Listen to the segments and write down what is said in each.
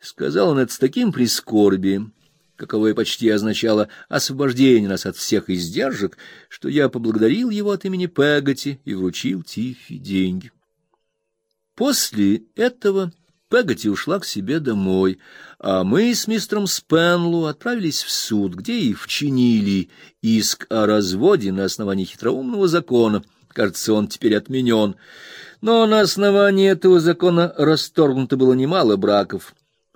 Сказал он это с таким прискорбием, каковое почти означало освобождение нас от всех издержек, что я поблагодарил его от имени Пегати и вручил Тифи деньги. После этого Пегати ушла к себе домой, а мы с мистером Спенлу отправились в суд, где и вчинили иск о разводе на основании хитроумного закона. Кажется, он теперь отменен. Но на основании этого закона расторгнуто было немало браков,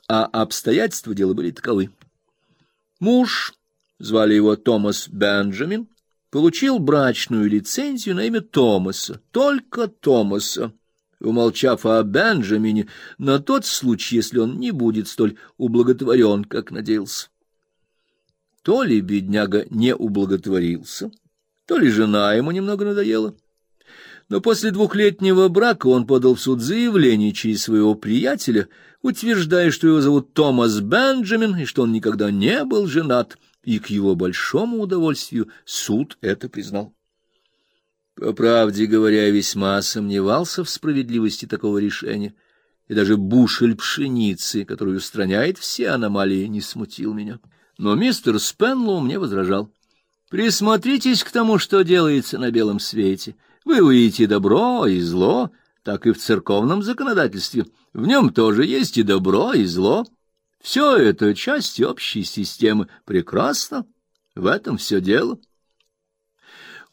а обстоятельства дела были таковы. Муж, звали его Томас Бенджамин, получил брачную лицензию на имя Томаса, только Томаса, умолчав о Бенджамине на тот случай, если он не будет столь ублаготворен, как надеялся. То ли бедняга не ублаготворился, то ли жена ему немного надоела. Но после двухлетнего брака он подал в суд заявление через своего приятеля, утверждая, что его зовут Томас Бенджамин и что он никогда не был женат, и к его большому удовольствию суд это признал. По правде говоря, весьма сомневался в справедливости такого решения, и даже бушель пшеницы, который устраняет все аномалии, не смутил меня. Но мистер Спенлоу мне возражал. «Присмотритесь к тому, что делается на белом свете. Вы увидите добро и зло, так и в церковном законодательстве. В нем тоже есть и добро, и зло. Все это часть общей системы. Прекрасно. В этом все дело.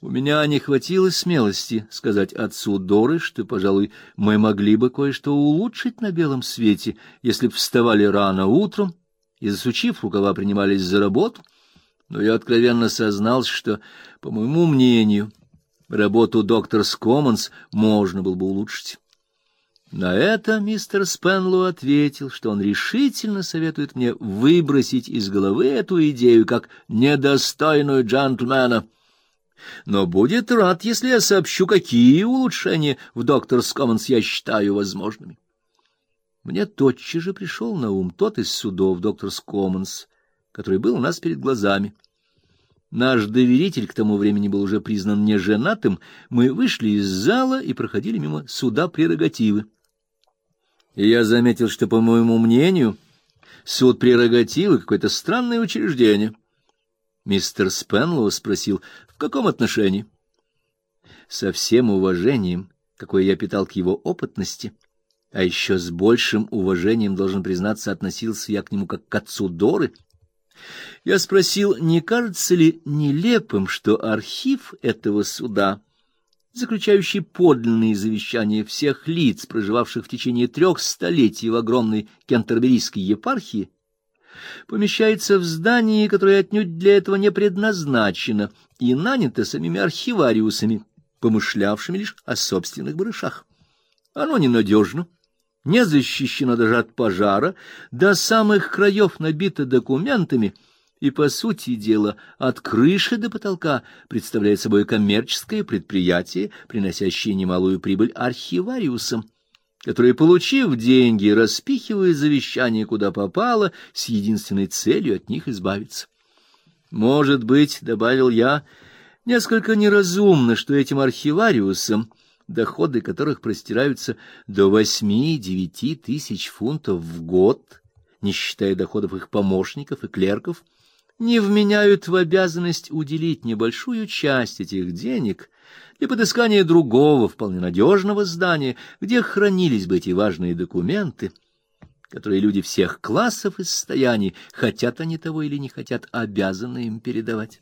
У меня не хватило смелости сказать отцу Доры, что, пожалуй, мы могли бы кое-что улучшить на белом свете, если б вставали рано утром и, засучив рукава, принимались за работу. Но я откровенно сознался, что, по моему мнению, работу доктор Скоманс можно было бы улучшить. На это мистер Спенлоу ответил, что он решительно советует мне выбросить из головы эту идею как недостойную джентльмена, но будет рад, если я сообщу, какие улучшения в докторс Коммонс я считаю возможными. Мне тотчас же пришел на ум тот из судов докторс Коммонс, который был у нас перед глазами. Наш доверитель к тому времени был уже признан неженатым, мы вышли из зала и проходили мимо суда прерогативы. И я заметил, что, по моему мнению, суд прерогативы — какое-то странное учреждение. Мистер Спенлоу спросил, в каком отношении? Со всем уважением, какое я питал к его опытности, а еще с большим уважением, должен признаться, относился я к нему как к отцу Доры — я спросил, не кажется ли нелепым, что архив этого суда, заключающий подлинные завещания всех лиц, проживавших в течение трех столетий в огромной кентерберийской епархии, помещается в здании, которое отнюдь для этого не предназначено и нанято самими архивариусами, помышлявшими лишь о собственных барышах. Оно ненадежно не защищено даже от пожара, до самых краев набито документами, и, по сути дела, от крыши до потолка представляет собой коммерческое предприятие, приносящее немалую прибыль архивариусам, которые, получив деньги, распихивают завещание куда попало, с единственной целью от них избавиться. Может быть, — добавил я, — несколько неразумно, что этим архивариусам доходы которых простираются до восьми-девяти тысяч фунтов в год, не считая доходов их помощников и клерков, не вменяют в обязанность уделить небольшую часть этих денег для подыскания другого, вполне надежного здания, где хранились бы эти важные документы, которые люди всех классов и состояний, хотят они того или не хотят, обязаны им передавать.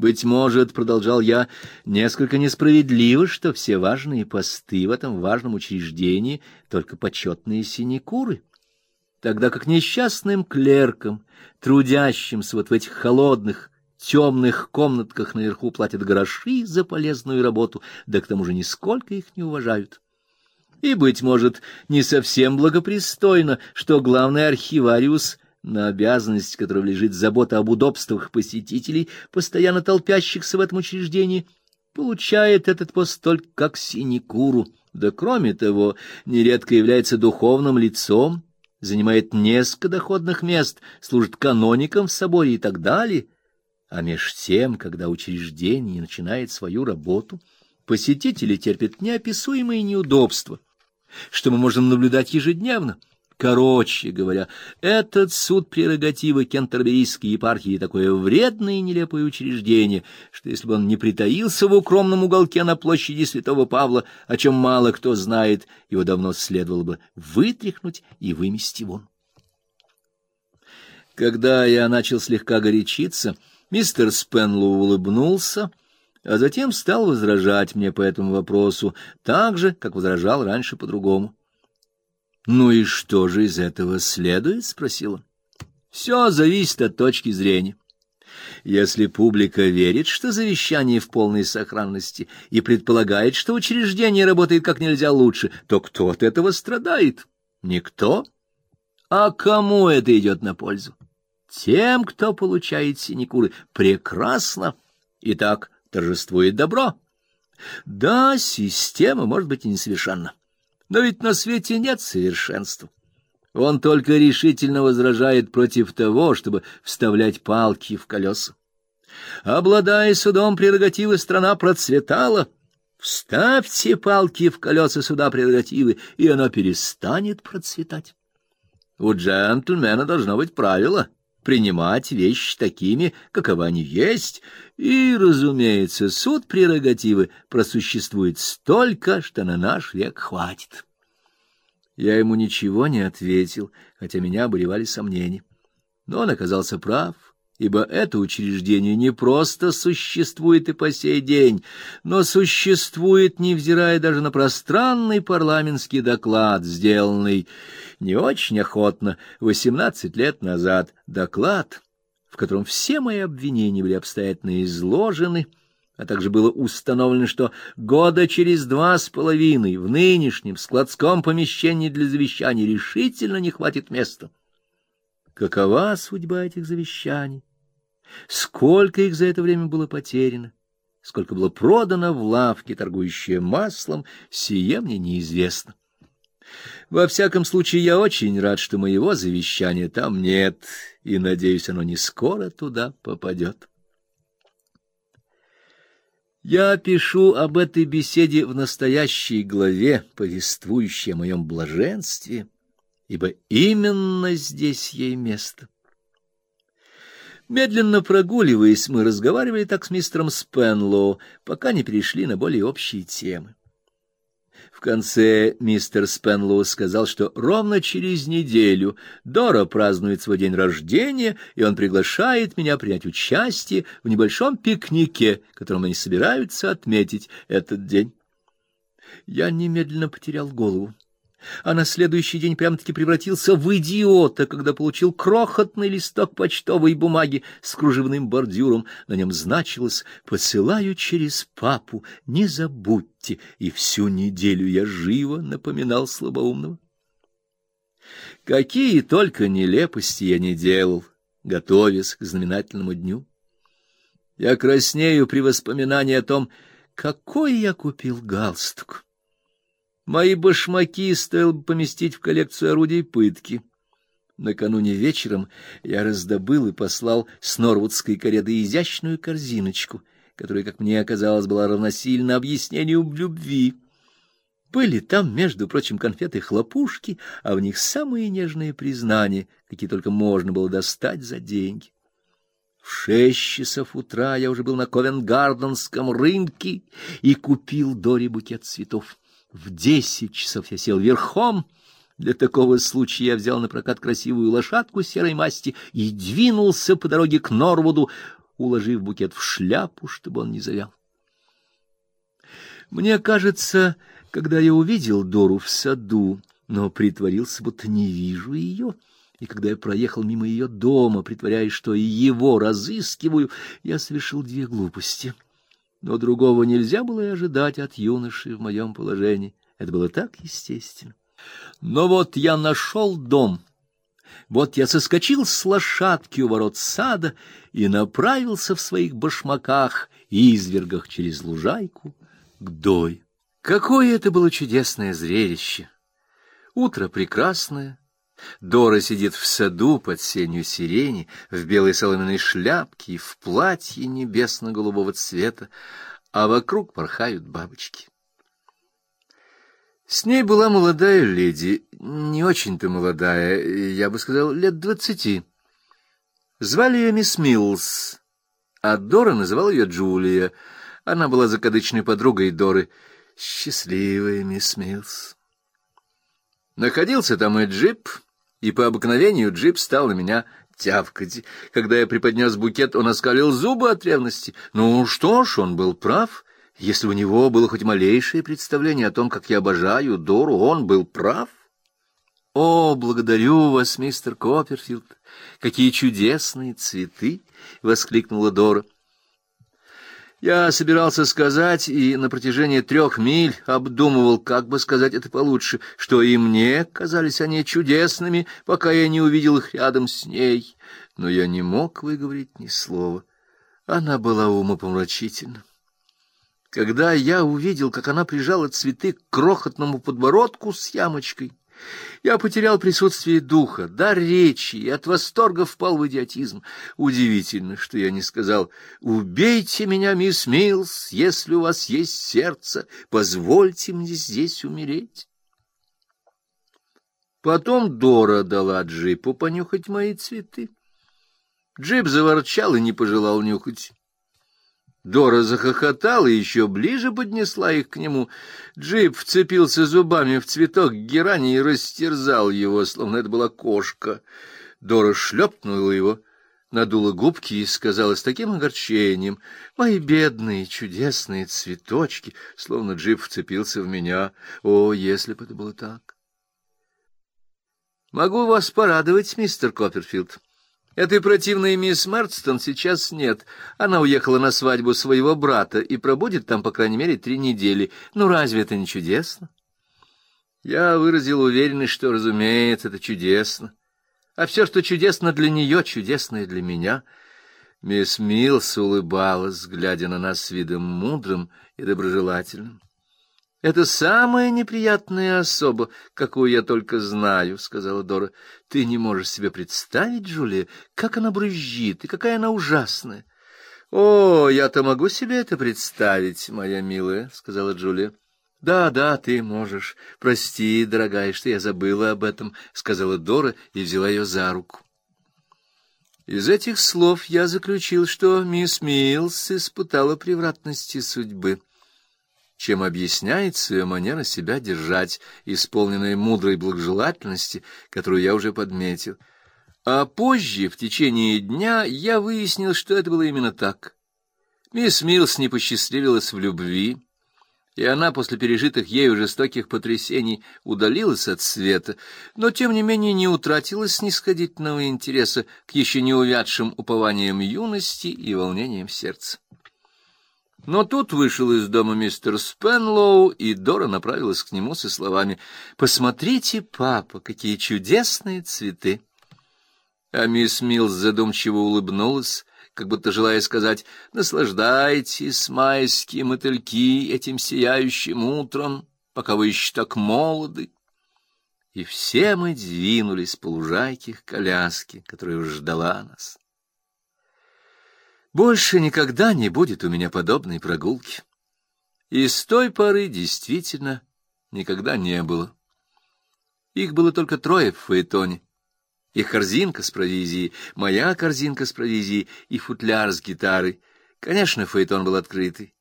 Быть может, продолжал я, несколько несправедливо, что все важные посты в этом важном учреждении только почетные синекуры, тогда как несчастным клеркам, трудящимся вот в этих холодных, темных комнатках наверху платят гроши за полезную работу, да к тому же нисколько их не уважают. И, быть может, не совсем благопристойно, что главный архивариус на обязанность, которая лежит забота об удобствах посетителей, постоянно толпящихся в этом учреждении, получает этот пост только как синекуру, да кроме того, нередко является духовным лицом, занимает несколько доходных мест, служит каноником в соборе и так далее. А меж тем, когда учреждение начинает свою работу, посетители терпят неописуемые неудобства, что мы можем наблюдать ежедневно — Короче говоря, этот суд прерогативы Кентерберийской епархии такое вредное и нелепое учреждение, что если бы он не притаился в укромном уголке на площади Святого Павла, о чем мало кто знает, его давно следовало бы вытряхнуть и вымести вон. Когда я начал слегка горячиться, мистер Спенлоу улыбнулся, а затем стал возражать мне по этому вопросу, так же, как возражал раньше по-другому. Ну и что же из этого следует, спросил он. Все зависит от точки зрения. Если публика верит, что завещание в полной сохранности и предполагает, что учреждение работает как нельзя лучше, то кто от этого страдает? Никто. А кому это идет на пользу? Тем, кто получает синекуры. Прекрасно. Итак, торжествует добро. Да, система может быть и несовершенна. Но ведь на свете нет совершенства. Он только решительно возражает против того, чтобы вставлять палки в колеса. Обладая судом прерогативы, страна процветала. Вставьте палки в колеса суда прерогативы, и она перестанет процветать. У джентльмена должно быть правило — принимать вещи такими, каковы они есть, и, разумеется, суд прерогативы просуществует столько, что на наш век хватит. Я ему ничего не ответил, хотя меня обуревали сомнения. Но он оказался прав, ибо это учреждение не просто существует и по сей день, но существует, невзирая даже на пространный парламентский доклад, сделанный не очень охотно, восемнадцать лет назад, доклад — в котором все мои обвинения были обстоятельно изложены, а также было установлено, что года через два с половиной в нынешнем складском помещении для завещаний решительно не хватит места. Какова судьба этих завещаний? Сколько их за это время было потеряно? Сколько было продано в лавке, торгующие маслом, сие мне неизвестно. Во всяком случае, я очень рад, что моего завещания там нет, и надеюсь, оно не скоро туда попадет. Я пишу об этой беседе в настоящей главе, повествующей о моем блаженстве, ибо именно здесь ей место. Медленно прогуливаясь, мы разговаривали так с мистером Спенлоу, пока не перешли на более общие темы. В конце мистер Спенлоу сказал, что ровно через неделю Дора празднует свой день рождения, и он приглашает меня принять участие в небольшом пикнике, которым они собираются отметить этот день. Я немедленно потерял голову а на следующий день прямо-таки превратился в идиота, когда получил крохотный листок почтовой бумаги с кружевным бордюром. На нем значилось «Посылаю через папу, не забудьте». И всю неделю я живо напоминал слабоумного. Какие только нелепости я не делал, готовясь к знаменательному дню. Я краснею при воспоминании о том, какой я купил галстук. Мои башмаки стоило бы поместить в коллекцию орудий пытки. Накануне вечером я раздобыл и послал с Норвудской кареты изящную корзиночку, которая, как мне оказалось, была равносильна объяснению любви. Были там, между прочим, конфеты-хлопушки, а в них самые нежные признания, какие только можно было достать за деньги. В шесть часов утра я уже был на Ковенгарденском рынке и купил Дори букет цветов. В десять часов я сел верхом. Для такого случая я взял на прокат красивую лошадку серой масти и двинулся по дороге к Норвуду, уложив букет в шляпу, чтобы он не завял. Мне кажется, когда я увидел Дору в саду, но притворился, будто не вижу ее, и когда я проехал мимо ее дома, притворяясь, что и его разыскиваю, я совершил две глупости — но другого нельзя было и ожидать от юноши в моем положении. Это было так естественно. Но вот я нашел дом. Вот я соскочил с лошадки у ворот сада и направился в своих башмаках и извергах через лужайку к Дой. Какое это было чудесное зрелище! Утро прекрасное, Дора сидит в саду под сенью сирени, в белой соломенной шляпке и в платье небесно-голубого цвета, а вокруг порхают бабочки. С ней была молодая леди, не очень-то молодая, я бы сказал, лет двадцати. Звали ее мисс Милls, а Дора называла ее Джулия. Она была закадычной подругой Доры. Счастливая мисс Милls. Находился там и джип, и по обыкновению джип стал на меня тявкать. Когда я преподнес букет, он оскалил зубы от ревности. Ну что ж, он был прав. Если у него было хоть малейшее представление о том, как я обожаю Дору, он был прав. — О, благодарю вас, мистер Копперфилд! Какие чудесные цветы! — воскликнула Дора. Я собирался сказать, и на протяжении трех миль обдумывал, как бы сказать это получше, что и мне казались они чудесными, пока я не увидел их рядом с ней. Но я не мог выговорить ни слова. Она была умопомрачительна. Когда я увидел, как она прижала цветы к крохотному подбородку с ямочкой, я потерял присутствие духа, дар речи и от восторга впал в идиотизм. Удивительно, что я не сказал «Убейте меня, мисс Милс, если у вас есть сердце, позвольте мне здесь умереть». Потом Дора дала Джипу понюхать мои цветы. Джип заворчал и не пожелал нюхать. Дора захохотала и еще ближе поднесла их к нему. Джип вцепился зубами в цветок герани и растерзал его, словно это была кошка. Дора шлепнула его, надула губки и сказала с таким огорчением, «Мои бедные, чудесные цветочки!» Словно Джип вцепился в меня. О, если бы это было так! «Могу вас порадовать, мистер Копперфилд?» Этой противной мисс Марстон сейчас нет. Она уехала на свадьбу своего брата и пробудет там, по крайней мере, три недели. Ну, разве это не чудесно? Я выразил уверенность, что, разумеется, это чудесно. А все, что чудесно для нее, чудесно и для меня. Мисс Милс улыбалась, глядя на нас с видом мудрым и доброжелательным. — Это самая неприятная особа, какую я только знаю, — сказала Дора. — Ты не можешь себе представить, Джулия, как она брызжит и какая она ужасная. — О, я-то могу себе это представить, моя милая, — сказала Джулия. — Да, да, ты можешь. Прости, дорогая, что я забыла об этом, — сказала Дора и взяла ее за руку. Из этих слов я заключил, что мисс Милс испытала превратности судьбы чем объясняется ее манера себя держать, исполненная мудрой благожелательности, которую я уже подметил. А позже, в течение дня, я выяснил, что это было именно так. Мисс Милс не посчастливилась в любви, и она после пережитых ею жестоких потрясений удалилась от света, но, тем не менее, не утратила снисходительного интереса к еще не увядшим упованиям юности и волнениям сердца. Но тут вышел из дома мистер Спенлоу, и Дора направилась к нему со словами «Посмотрите, папа, какие чудесные цветы!» А мисс Милс задумчиво улыбнулась, как будто желая сказать «Наслаждайтесь, майские мотыльки, этим сияющим утром, пока вы еще так молоды!» И все мы двинулись по лужайке к коляске, которая ждала нас. Больше никогда не будет у меня подобной прогулки. И с той поры действительно никогда не было. Их было только трое в фаэтоне. Их корзинка с провизией, моя корзинка с провизией и футляр с гитарой. Конечно, фаэтон был открытый.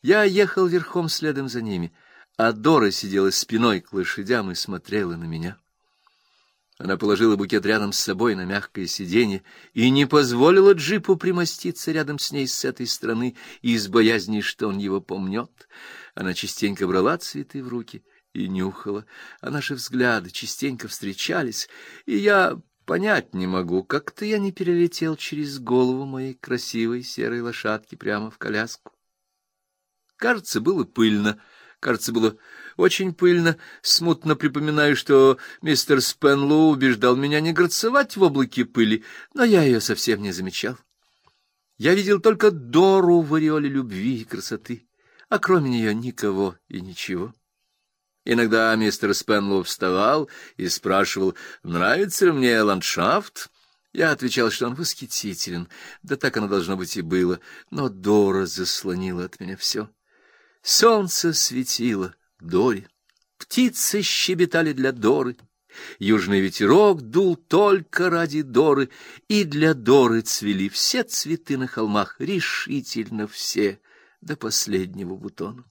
Я ехал верхом следом за ними, а Дора сидела спиной к лошадям и смотрела на меня. Она положила букет рядом с собой на мягкое сиденье и не позволила джипу примоститься рядом с ней с этой стороны из боязни, что он его помнет. Она частенько брала цветы в руки и нюхала, а наши взгляды частенько встречались, и я понять не могу, как-то я не перелетел через голову моей красивой серой лошадки прямо в коляску. Кажется, было пыльно, кажется, было очень пыльно. Смутно припоминаю, что мистер Спенлоу убеждал меня не грацевать в облаке пыли, но я ее совсем не замечал. Я видел только Дору в ореоле любви и красоты, а кроме нее никого и ничего. Иногда мистер Спенлоу вставал и спрашивал, нравится ли мне ландшафт. Я отвечал, что он восхитителен, да так оно должно быть и было, но Дора заслонила от меня все. Солнце светило, Дори. птицы щебетали для Доры, южный ветерок дул только ради Доры, и для Доры цвели все цветы на холмах, решительно все, до последнего бутона.